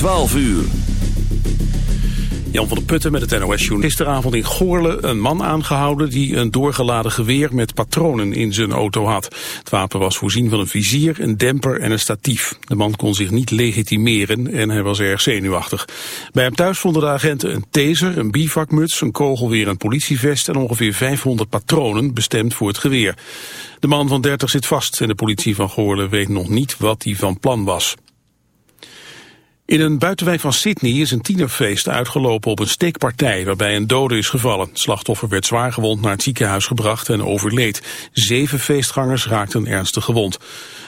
12 uur. Jan van der Putten met het NOS Journal. Gisteravond in Goorle een man aangehouden die een doorgeladen geweer met patronen in zijn auto had. Het wapen was voorzien van een vizier, een demper en een statief. De man kon zich niet legitimeren en hij was erg zenuwachtig. Bij hem thuis vonden de agenten een taser, een bivakmuts, een kogelweer, een politievest en ongeveer 500 patronen bestemd voor het geweer. De man van 30 zit vast en de politie van Goorle weet nog niet wat hij van plan was. In een buitenwijk van Sydney is een tienerfeest uitgelopen op een steekpartij waarbij een dode is gevallen. Slachtoffer werd zwaargewond naar het ziekenhuis gebracht en overleed. Zeven feestgangers raakten ernstig gewond.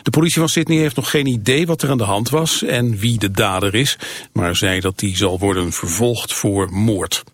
De politie van Sydney heeft nog geen idee wat er aan de hand was en wie de dader is, maar zei dat die zal worden vervolgd voor moord.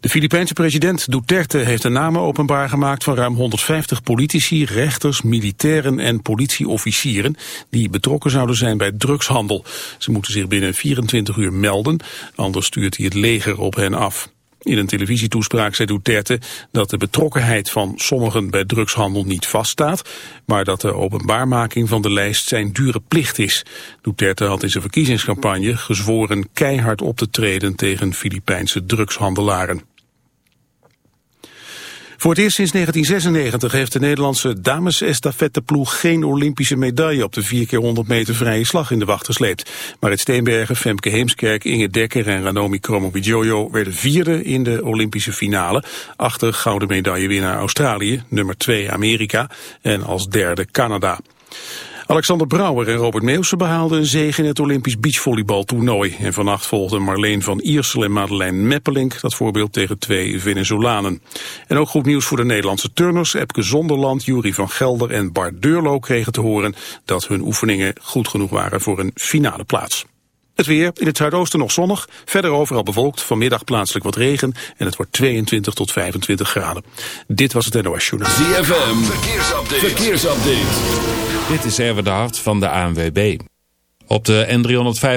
De Filipijnse president Duterte heeft de namen openbaar gemaakt van ruim 150 politici, rechters, militairen en politieofficieren die betrokken zouden zijn bij drugshandel. Ze moeten zich binnen 24 uur melden, anders stuurt hij het leger op hen af. In een televisietoespraak zei Duterte dat de betrokkenheid van sommigen bij drugshandel niet vaststaat, maar dat de openbaarmaking van de lijst zijn dure plicht is. Duterte had in zijn verkiezingscampagne gezworen keihard op te treden tegen Filipijnse drugshandelaren. Voor het eerst sinds 1996 heeft de Nederlandse dames-estafetteploeg geen Olympische medaille op de 4 keer 100 meter vrije slag in de wacht gesleept. Maar het Steenbergen, Femke Heemskerk, Inge Dekker en Ranomi Kromowidjojo werden vierde in de Olympische finale. Achter gouden medaillewinnaar Australië, nummer 2 Amerika en als derde Canada. Alexander Brouwer en Robert Meeuwse behaalden een zege in het Olympisch beachvolleybaltoernooi. En vannacht volgden Marleen van Iersel en Madeleine Meppelink dat voorbeeld tegen twee Venezolanen. En ook goed nieuws voor de Nederlandse turners. Epke Zonderland, Jury van Gelder en Bart Deurlo kregen te horen dat hun oefeningen goed genoeg waren voor een finale plaats. Het weer, in het zuidoosten nog zonnig, verder overal bewolkt, vanmiddag plaatselijk wat regen en het wordt 22 tot 25 graden. Dit was het NOS Journal. ZFM, verkeersupdate. verkeersupdate. Dit is Erwin de Hart van de ANWB. Op de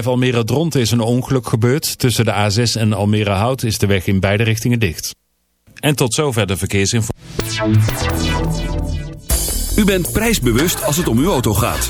N305 Almere Dronten is een ongeluk gebeurd. Tussen de A6 en Almere Hout is de weg in beide richtingen dicht. En tot zover de verkeersinformatie. U bent prijsbewust als het om uw auto gaat.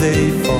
they fall.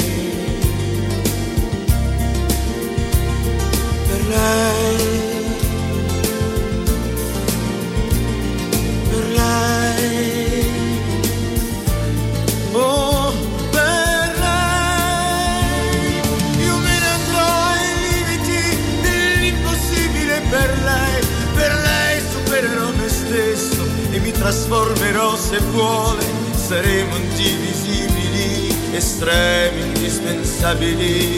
saber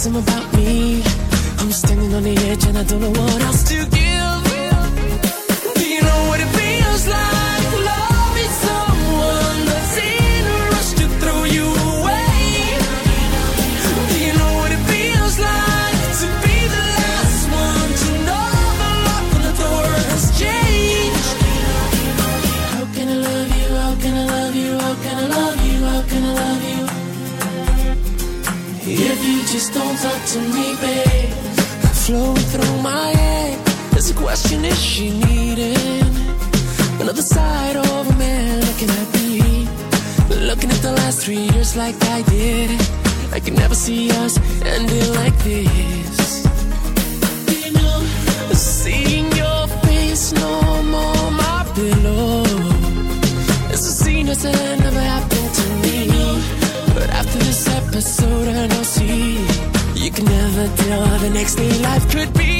same about me. I'm standing on the edge and I don't know what else to. Do to me, babe. Flowing through my head. There's a question: Is she needing another side of a man looking at me? Looking at the last three years like I did. I can never see us ending like this. Seeing your face no more my pillow. It's a scene that's never happened to me. But after this episode, I know see you can never tell how the next day life could be.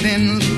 thin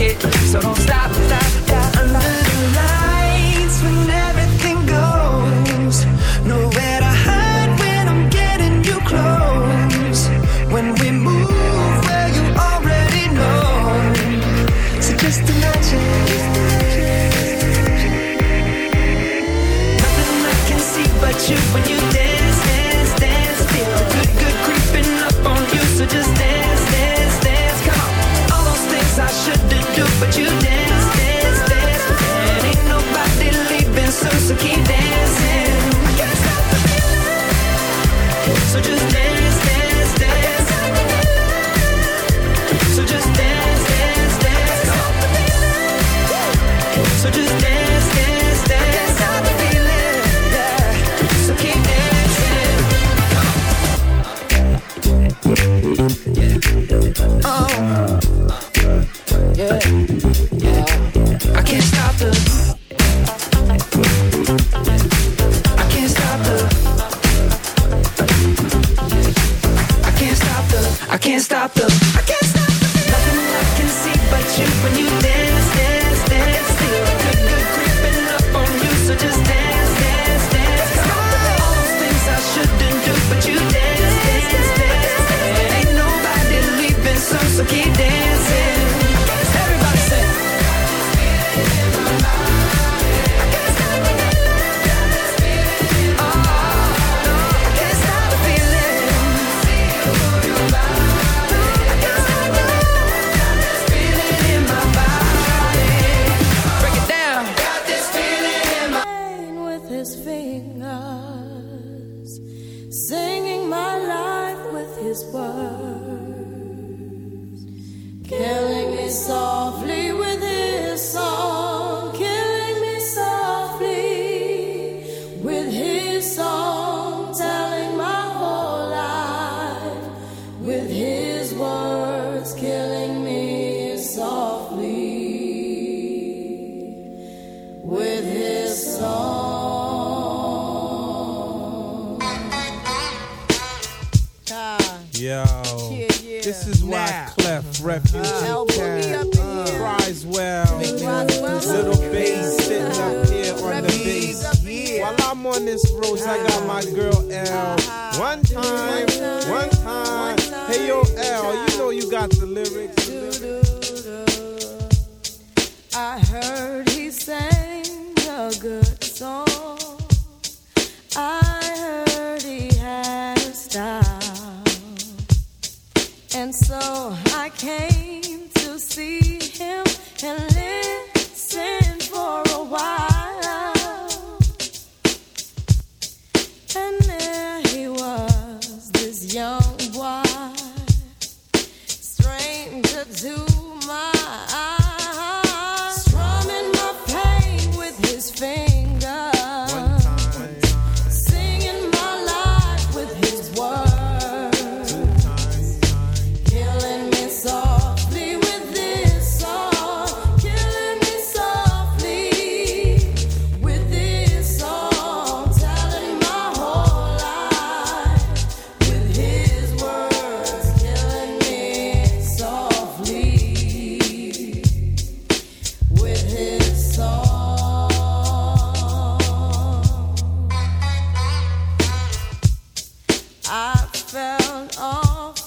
it. So don't stop. stop.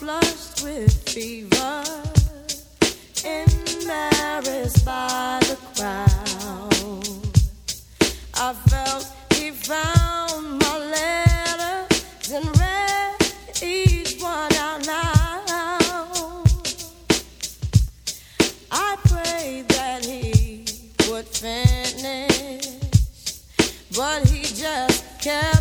Flushed with fever, embarrassed by the crowd. I felt he found my letter and read each one out loud. I prayed that he would finish, but he just kept.